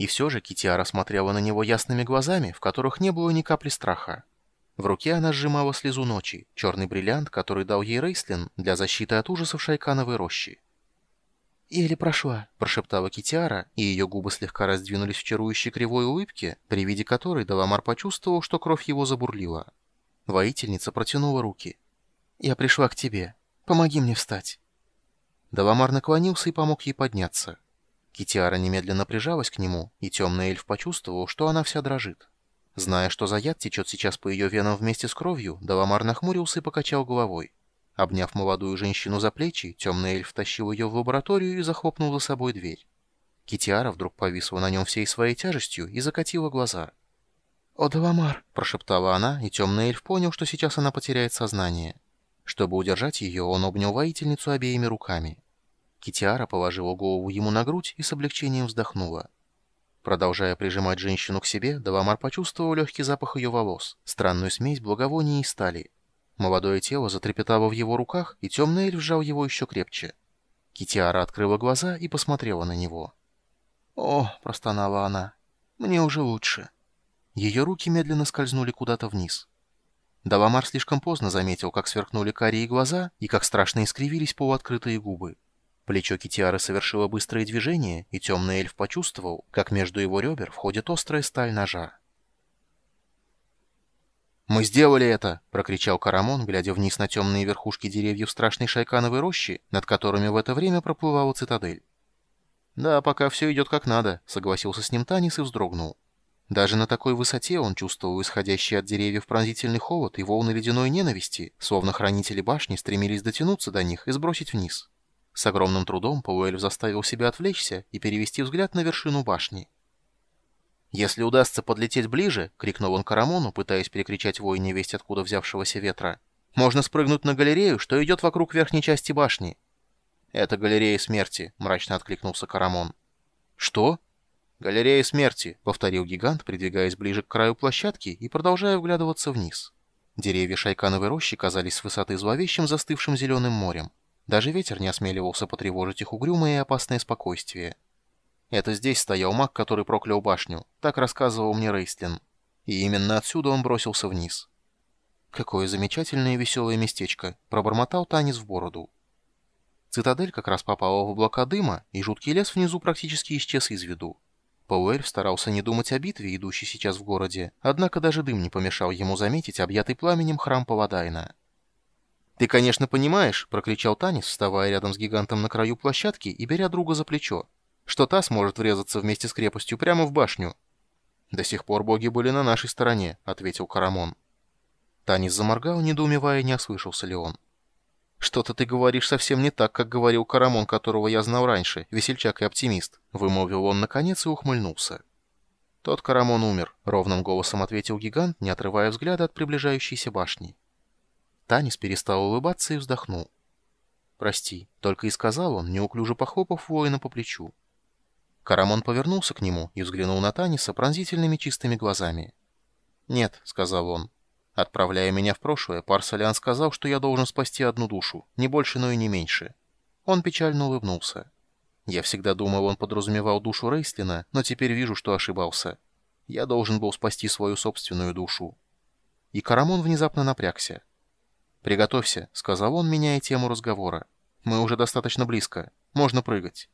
И все же Китиара смотрела на него ясными глазами, в которых не было ни капли страха. В руке она сжимала слезу ночи, черный бриллиант, который дал ей Рейслин для защиты от ужасов шайкановой рощи. «Еле прошла», — прошептала Китиара, и ее губы слегка раздвинулись в чарующей кривой улыбке, при виде которой Даламар почувствовал, что кровь его забурлила. Воительница протянула руки. «Я пришла к тебе. Помоги мне встать». Даламар наклонился и помог ей подняться. Китиара немедленно прижалась к нему, и темный эльф почувствовал, что она вся дрожит. Зная, что за яд течет сейчас по ее венам вместе с кровью, Даламар нахмурился и покачал головой. Обняв молодую женщину за плечи, темный эльф тащил ее в лабораторию и захлопнул за собой дверь. Китиара вдруг повисла на нем всей своей тяжестью и закатила глаза. «О, Даламар!» — прошептала она, и темный эльф понял, что сейчас она потеряет сознание. Чтобы удержать ее, он обнял воительницу обеими руками. Китиара положила голову ему на грудь и с облегчением вздохнула. Продолжая прижимать женщину к себе, Даламар почувствовал легкий запах ее волос, странную смесь благовоний и стали. Молодое тело затрепетало в его руках, и темный эльф сжал его еще крепче. Китиара открыла глаза и посмотрела на него. «О!» — простонала она. «Мне уже лучше». Ее руки медленно скользнули куда-то вниз. Даламар слишком поздно заметил, как сверкнули карие глаза и как страшно искривились полуоткрытые губы. Плечо Китиары совершило быстрое движение, и темный эльф почувствовал, как между его ребер входит острая сталь ножа. «Мы сделали это!» — прокричал Карамон, глядя вниз на темные верхушки деревьев страшной шайкановой рощи, над которыми в это время проплывала цитадель. «Да, пока все идет как надо», — согласился с ним Танис и вздрогнул. Даже на такой высоте он чувствовал исходящий от деревьев пронзительный холод и волны ледяной ненависти, словно хранители башни стремились дотянуться до них и сбросить вниз. С огромным трудом Пауэль заставил себя отвлечься и перевести взгляд на вершину башни. «Если удастся подлететь ближе», — крикнул он Карамону, пытаясь перекричать вой невесть откуда взявшегося ветра, «можно спрыгнуть на галерею, что идет вокруг верхней части башни». «Это галерея смерти», — мрачно откликнулся Карамон. «Что?» «Галерея смерти», — повторил гигант, придвигаясь ближе к краю площадки и продолжая вглядываться вниз. Деревья шайкановой рощи казались с высоты зловещим застывшим зеленым морем. Даже ветер не осмеливался потревожить их угрюмое и опасное спокойствие. Это здесь стоял маг, который проклял башню. Так рассказывал мне Рейстлин. И именно отсюда он бросился вниз. «Какое замечательное и веселое местечко!» — пробормотал Танис в бороду. Цитадель как раз попала в облака дыма, и жуткий лес внизу практически исчез из виду. Пауэль старался не думать о битве, идущей сейчас в городе, однако даже дым не помешал ему заметить объятый пламенем храм Паладайна. «Ты, конечно, понимаешь», — прокричал Танис, вставая рядом с гигантом на краю площадки и беря друга за плечо, что та сможет врезаться вместе с крепостью прямо в башню. «До сих пор боги были на нашей стороне», — ответил Карамон. Танис заморгал, недоумевая, не ослышался ли он. «Что-то ты говоришь совсем не так, как говорил Карамон, которого я знал раньше, весельчак и оптимист», — вымолвил он наконец и ухмыльнулся. «Тот Карамон умер», — ровным голосом ответил гигант, не отрывая взгляда от приближающейся башни. Танис перестал улыбаться и вздохнул. «Прости», — только и сказал он, неуклюже похлопав воина по плечу. Карамон повернулся к нему и взглянул на Таниса пронзительными чистыми глазами. «Нет», — сказал он. «Отправляя меня в прошлое, Парсалян сказал, что я должен спасти одну душу, не больше, но и не меньше». Он печально улыбнулся. Я всегда думал, он подразумевал душу Рейслина, но теперь вижу, что ошибался. Я должен был спасти свою собственную душу. И Карамон внезапно напрягся. «Приготовься», — сказал он, меняя тему разговора. «Мы уже достаточно близко. Можно прыгать».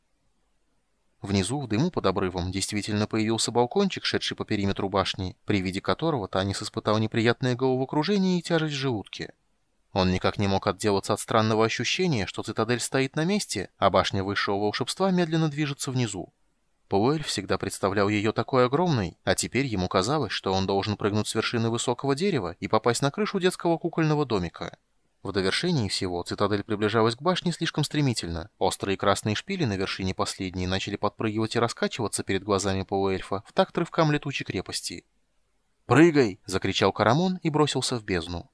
Внизу, в дыму под обрывом, действительно появился балкончик, шедший по периметру башни, при виде которого Танис испытал неприятное головокружение и тяжесть в желудке. Он никак не мог отделаться от странного ощущения, что цитадель стоит на месте, а башня высшего волшебства медленно движется внизу. Пауэль всегда представлял ее такой огромной, а теперь ему казалось, что он должен прыгнуть с вершины высокого дерева и попасть на крышу детского кукольного домика. В довершении всего цитадель приближалась к башне слишком стремительно. Острые красные шпили на вершине последней начали подпрыгивать и раскачиваться перед глазами полуэльфа в такт рывкам летучей крепости. «Прыгай!» — закричал Карамон и бросился в бездну.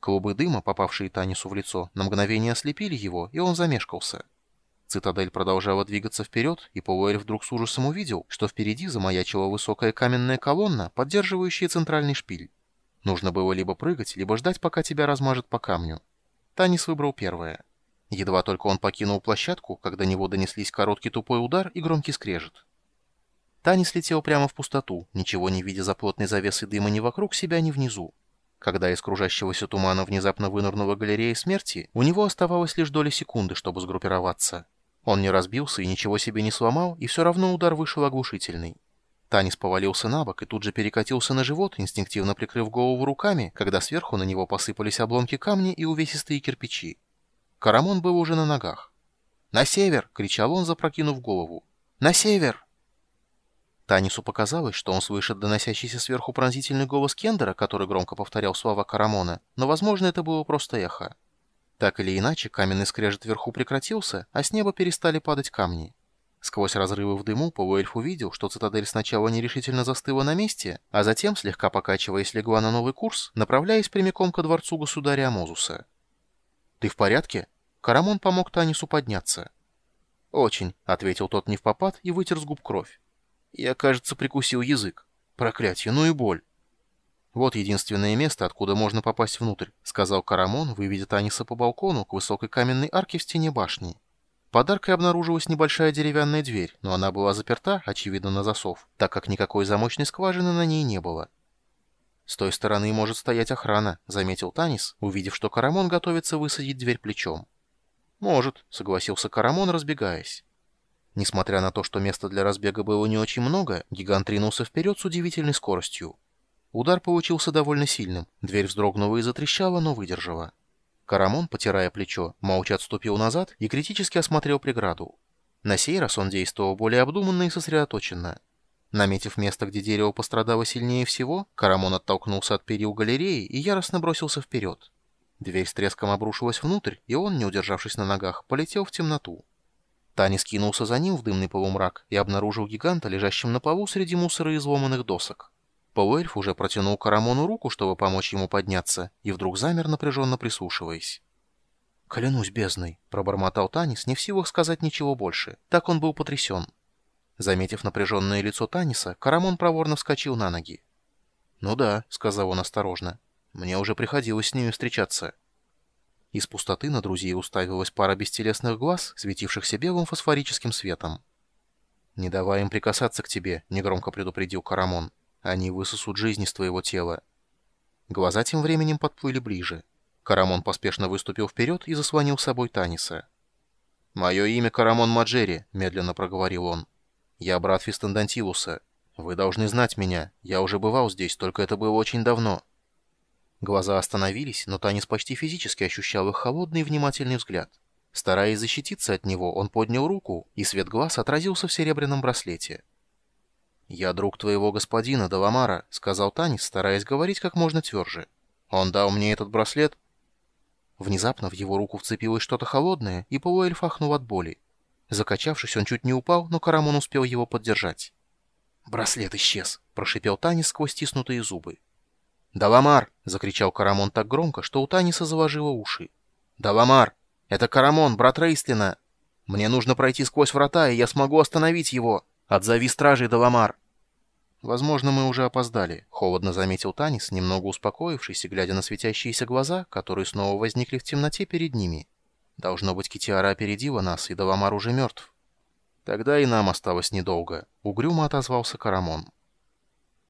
Клубы дыма, попавшие Танису в лицо, на мгновение ослепили его, и он замешкался. Цитадель продолжала двигаться вперед, и Пауэль вдруг с ужасом увидел, что впереди замаячила высокая каменная колонна, поддерживающая центральный шпиль. Нужно было либо прыгать, либо ждать, пока тебя размажет по камню. Танис выбрал первое. Едва только он покинул площадку, как до него донеслись короткий тупой удар и громкий скрежет. Танис летел прямо в пустоту, ничего не видя за плотной завесой дыма ни вокруг себя, ни внизу. Когда из кружащегося тумана внезапно вынырнула галерея смерти, у него оставалось лишь доли секунды, чтобы сгруппироваться. Он не разбился и ничего себе не сломал, и все равно удар вышел оглушительный. Танис повалился на бок и тут же перекатился на живот, инстинктивно прикрыв голову руками, когда сверху на него посыпались обломки камня и увесистые кирпичи. Карамон был уже на ногах. «На север!» — кричал он, запрокинув голову. «На север!» Танису показалось, что он слышит доносящийся сверху пронзительный голос Кендера, который громко повторял слова Карамона, но, возможно, это было просто эхо. Так или иначе, каменный скрежет вверху прекратился, а с неба перестали падать камни. Сквозь разрывы в дыму полуэльф увидел, что цитадель сначала нерешительно застыла на месте, а затем, слегка покачиваясь, легла на новый курс, направляясь прямиком ко дворцу государя Амозуса. «Ты в порядке?» Карамон помог Танису подняться. «Очень», — ответил тот не в попад и вытер с губ кровь. «Я, кажется, прикусил язык. Проклятье, ну и боль». «Вот единственное место, откуда можно попасть внутрь», — сказал Карамон, выведя Таниса по балкону к высокой каменной арке в стене башни. Подаркой обнаружилась небольшая деревянная дверь, но она была заперта, очевидно, на засов, так как никакой замочной скважины на ней не было. «С той стороны может стоять охрана», — заметил Танис, увидев, что Карамон готовится высадить дверь плечом. «Может», — согласился Карамон, разбегаясь. Несмотря на то, что места для разбега было не очень много, гигант ринулся вперед с удивительной скоростью. Удар получился довольно сильным, дверь вздрогнула и затрещала, но выдержала. Карамон, потирая плечо, молча отступил назад и критически осмотрел преграду. На сей раз он действовал более обдуманно и сосредоточенно. Наметив место, где дерево пострадало сильнее всего, Карамон оттолкнулся от перил галереи и яростно бросился вперед. Дверь с треском обрушилась внутрь, и он, не удержавшись на ногах, полетел в темноту. Тани скинулся за ним в дымный полумрак и обнаружил гиганта, лежащим на полу среди мусора и изломанных досок. Полуэльф уже протянул Карамону руку, чтобы помочь ему подняться, и вдруг замер, напряженно прислушиваясь. «Клянусь бездной», — пробормотал Танис, не в силах сказать ничего больше. Так он был потрясен. Заметив напряженное лицо Таниса, Карамон проворно вскочил на ноги. «Ну да», — сказал он осторожно, — «мне уже приходилось с ними встречаться». Из пустоты на друзей уставилась пара бестелесных глаз, светившихся белым фосфорическим светом. «Не давай им прикасаться к тебе», — негромко предупредил Карамон. Они высосут жизнь из твоего тела. Глаза тем временем подплыли ближе. Карамон поспешно выступил вперед и заслонил собой Таниса. «Мое имя Карамон Маджери», — медленно проговорил он. «Я брат Фистендантилуса. Вы должны знать меня. Я уже бывал здесь, только это было очень давно». Глаза остановились, но Танис почти физически ощущал их холодный и внимательный взгляд. Стараясь защититься от него, он поднял руку, и свет глаз отразился в серебряном браслете. «Я друг твоего господина, Даламара», — сказал Танис, стараясь говорить как можно тверже. «Он дал мне этот браслет». Внезапно в его руку вцепилось что-то холодное, и полуэльф ахнул от боли. Закачавшись, он чуть не упал, но Карамон успел его поддержать. «Браслет исчез», — прошипел Танис сквозь стиснутые зубы. «Даламар!» — закричал Карамон так громко, что у Таниса заложило уши. «Даламар! Это Карамон, брат Рейстлина! Мне нужно пройти сквозь врата, и я смогу остановить его!» Отзови стражей, Даламар!» «Возможно, мы уже опоздали», — холодно заметил Танис, немного успокоившись и глядя на светящиеся глаза, которые снова возникли в темноте перед ними. «Должно быть, Китиара опередила нас, и Даламар уже мертв». «Тогда и нам осталось недолго», — угрюмо отозвался Карамон.